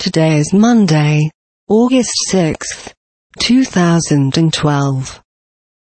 Today is Monday, August sixth, 2012.